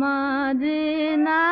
मदिना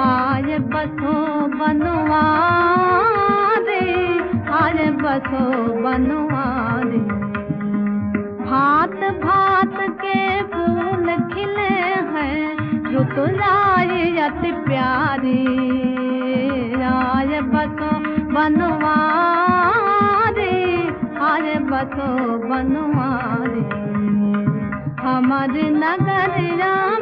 आय बसो बनवारे आय बसो बनवारे भात भात के फूल खिले हैं ऋतुराय अति प्यारी। आय बसो बनवारे आय बसो बनवारे हमारे नगरिया में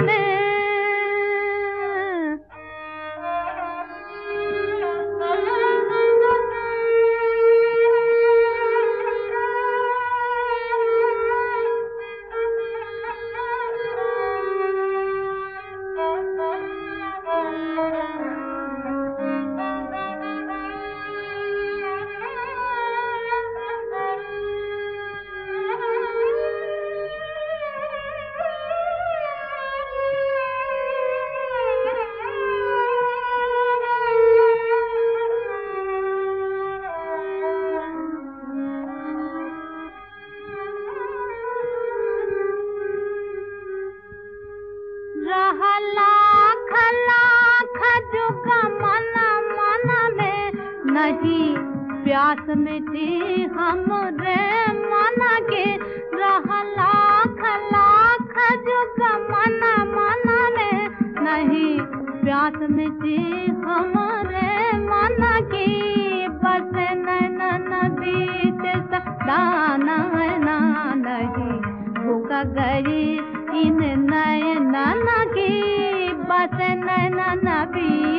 नहीं प्यास मन के रहला खला खजुग मन मन में नहीं, प्यास मिटी हमरे मन की बस नैनन बीत दाना नहीं। भूख गई इन नयनन की बस नैनन बीत